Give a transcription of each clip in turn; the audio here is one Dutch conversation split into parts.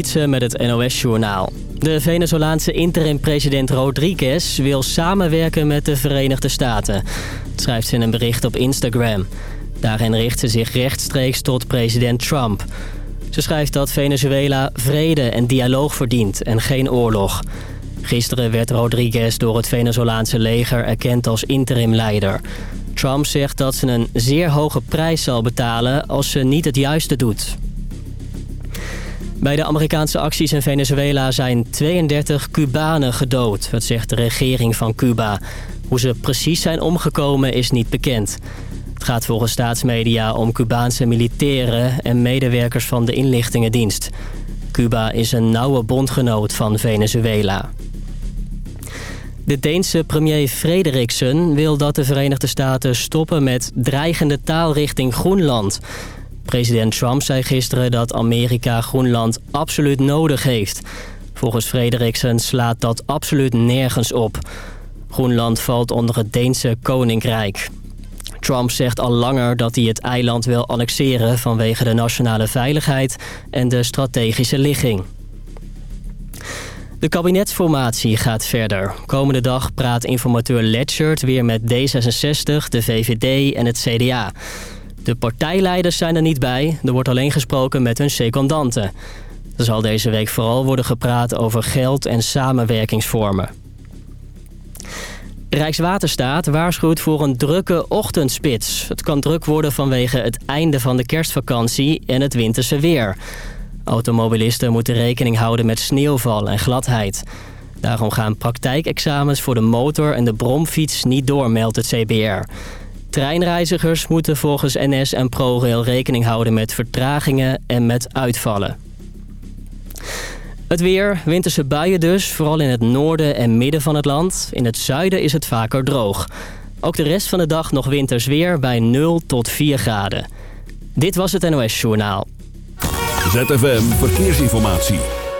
Fietsen met het NOS-journaal. De Venezolaanse interim-president Rodriguez wil samenwerken met de Verenigde Staten. Schrijft ze in een bericht op Instagram. Daarin richt ze zich rechtstreeks tot president Trump. Ze schrijft dat Venezuela vrede en dialoog verdient en geen oorlog. Gisteren werd Rodriguez door het Venezolaanse leger erkend als interimleider. Trump zegt dat ze een zeer hoge prijs zal betalen als ze niet het juiste doet. Bij de Amerikaanse acties in Venezuela zijn 32 Cubanen gedood. Dat zegt de regering van Cuba. Hoe ze precies zijn omgekomen is niet bekend. Het gaat volgens staatsmedia om Cubaanse militairen en medewerkers van de inlichtingendienst. Cuba is een nauwe bondgenoot van Venezuela. De Deense premier Frederiksen wil dat de Verenigde Staten stoppen met dreigende taal richting Groenland. President Trump zei gisteren dat Amerika Groenland absoluut nodig heeft. Volgens Frederiksen slaat dat absoluut nergens op. Groenland valt onder het Deense Koninkrijk. Trump zegt al langer dat hij het eiland wil annexeren... vanwege de nationale veiligheid en de strategische ligging. De kabinetsformatie gaat verder. Komende dag praat informateur Letchert weer met D66, de VVD en het CDA. De partijleiders zijn er niet bij. Er wordt alleen gesproken met hun secondanten. Er zal deze week vooral worden gepraat over geld en samenwerkingsvormen. Rijkswaterstaat waarschuwt voor een drukke ochtendspits. Het kan druk worden vanwege het einde van de kerstvakantie en het winterse weer. Automobilisten moeten rekening houden met sneeuwval en gladheid. Daarom gaan praktijkexamens voor de motor en de bromfiets niet door, meldt het CBR. Treinreizigers moeten volgens NS en ProRail rekening houden met vertragingen en met uitvallen. Het weer, winterse buien dus, vooral in het noorden en midden van het land. In het zuiden is het vaker droog. Ook de rest van de dag nog winters weer bij 0 tot 4 graden. Dit was het NOS Journaal. ZFM Verkeersinformatie.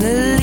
the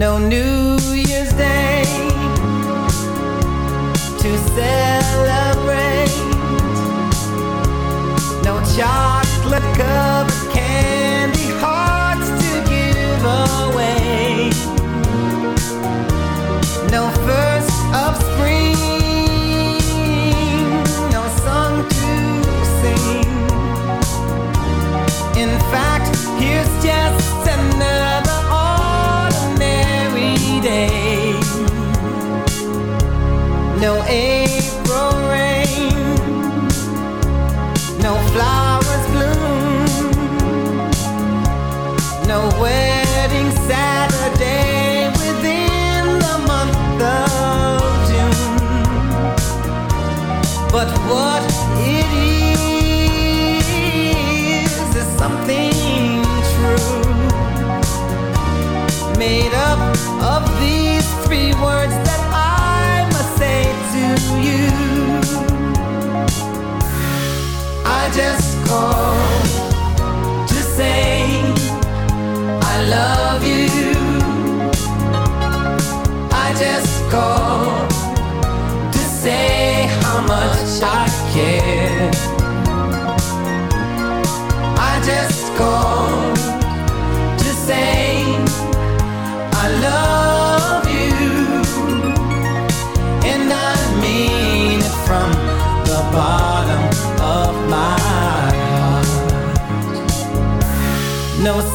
No news. But what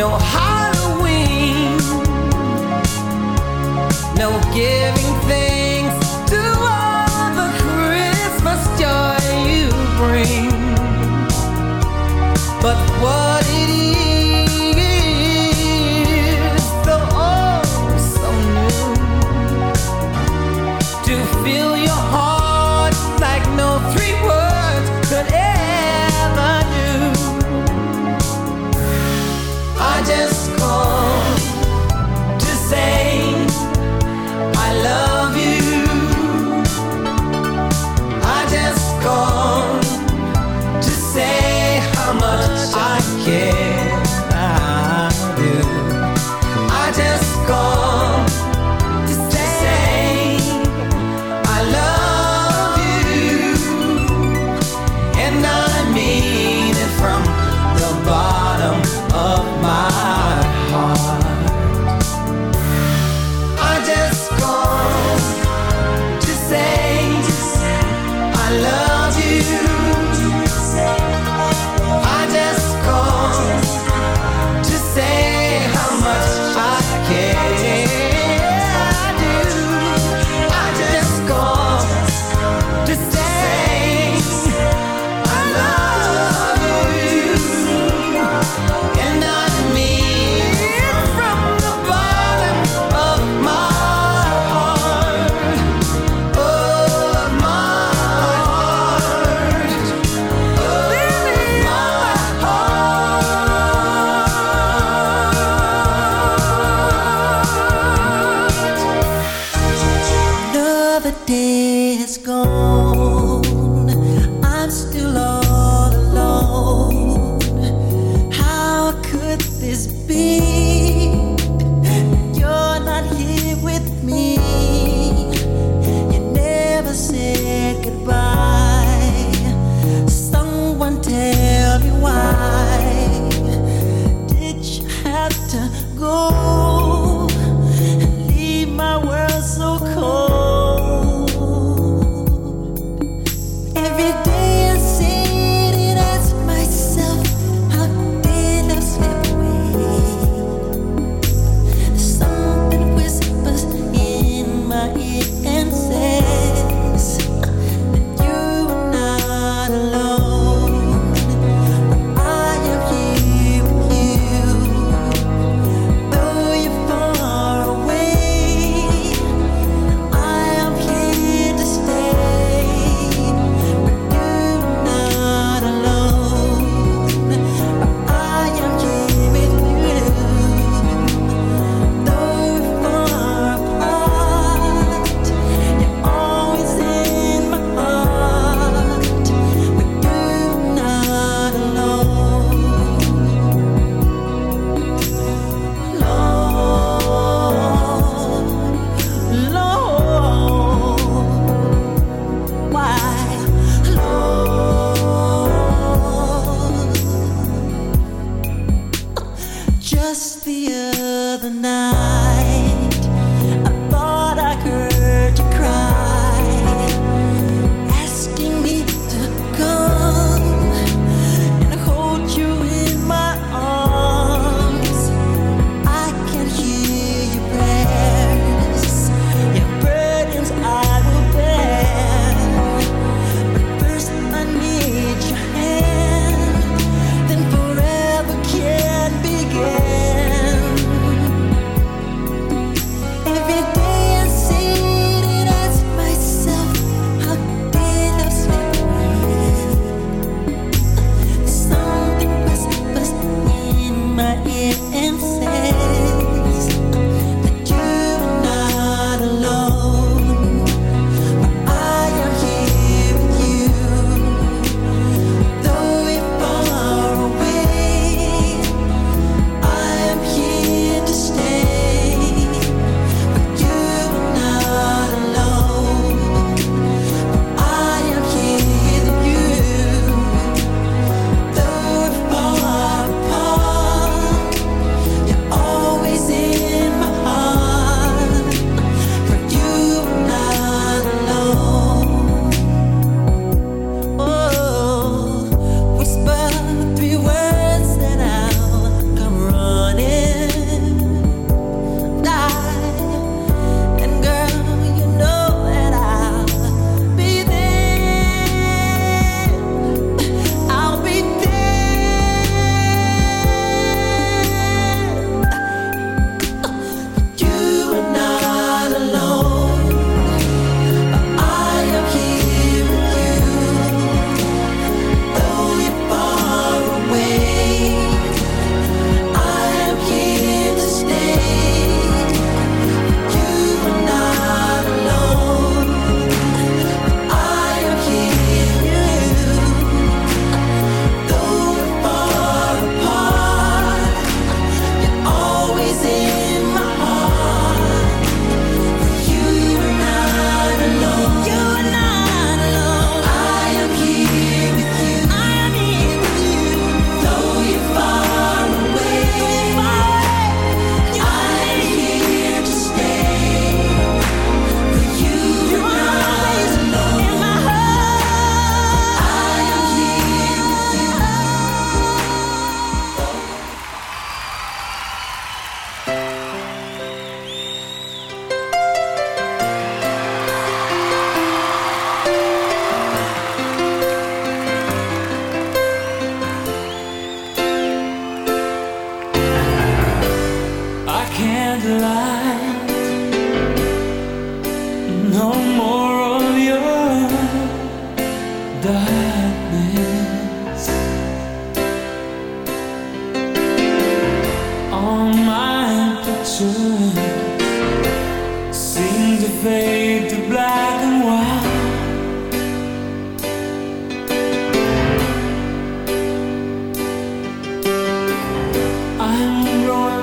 know how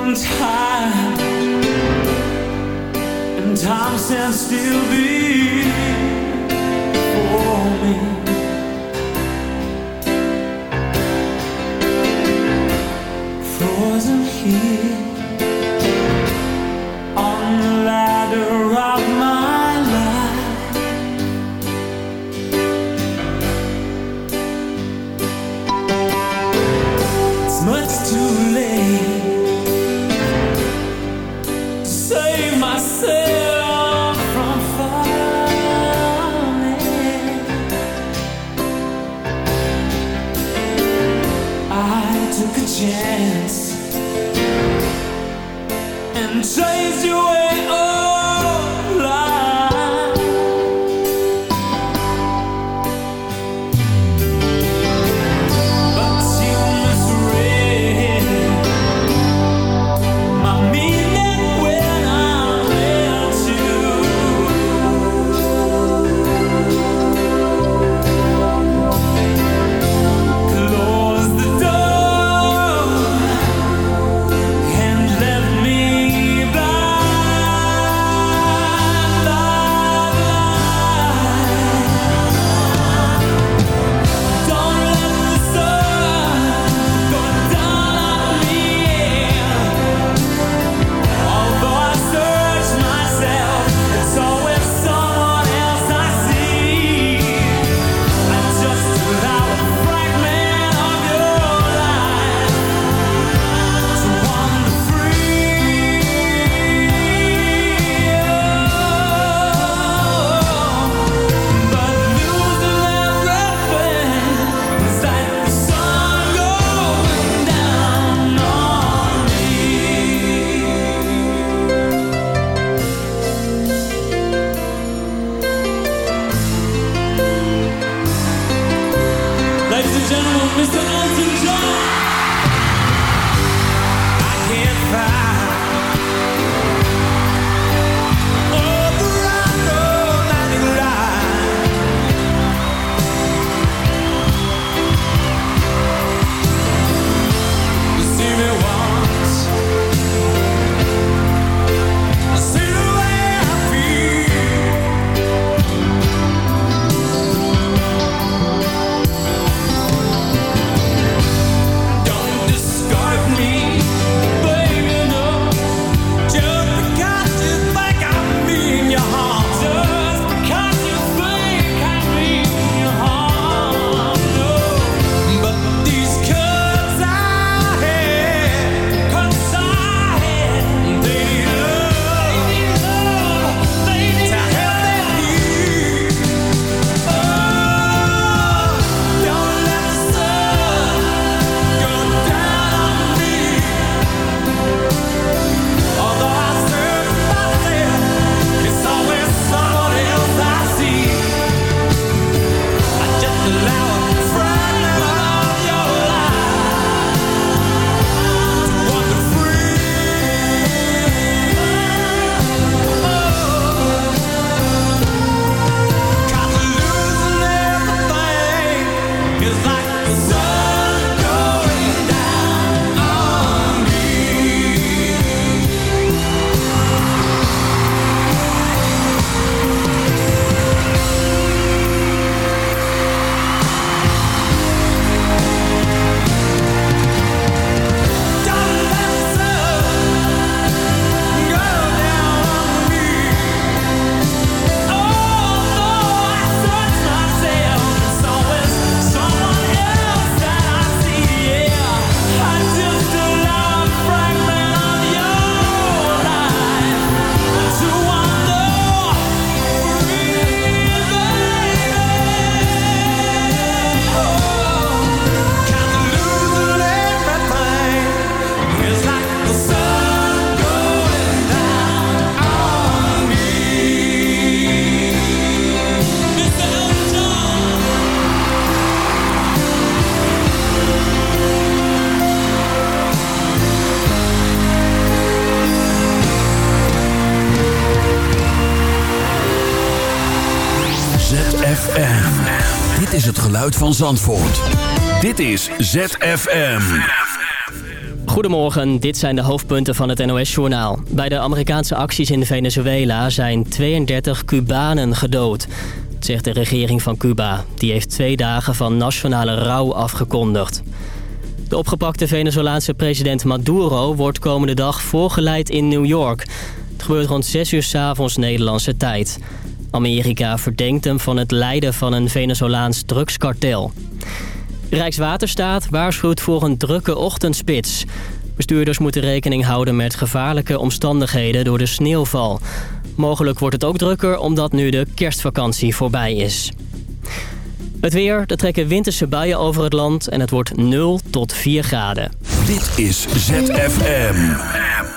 I'm and time stands still before me. Van Zandvoort. Dit is ZFM. Goedemorgen, dit zijn de hoofdpunten van het NOS-journaal. Bij de Amerikaanse acties in Venezuela zijn 32 Cubanen gedood. Zegt de regering van Cuba. Die heeft twee dagen van nationale rouw afgekondigd. De opgepakte Venezolaanse president Maduro wordt komende dag voorgeleid in New York. Het gebeurt rond 6 uur 's avonds Nederlandse tijd. Amerika verdenkt hem van het leiden van een Venezolaans drugskartel. Rijkswaterstaat waarschuwt voor een drukke ochtendspits. Bestuurders moeten rekening houden met gevaarlijke omstandigheden door de sneeuwval. Mogelijk wordt het ook drukker omdat nu de kerstvakantie voorbij is. Het weer, er trekken winterse buien over het land en het wordt 0 tot 4 graden. Dit is ZFM.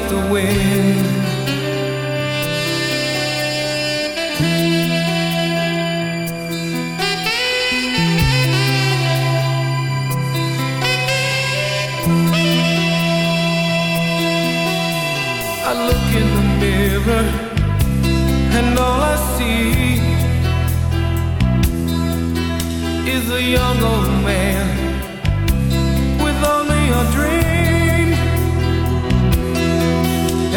Like the wind. I look in the mirror and all I see is a young old man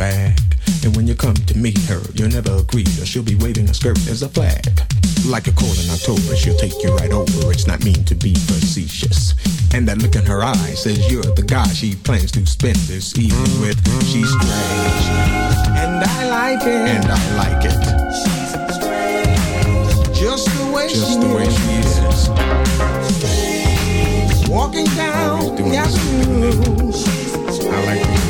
drag. And when you come to meet her, you'll never agree, or she'll be waving her skirt as a flag. Like a cold in October, she'll take you right over. It's not mean to be facetious. And that look in her eye says you're the guy she plans to spend this evening with. She's strange. And I like it. And I like it. She's strange. Just the way Just she the way she is. Walking down the avenue. I like the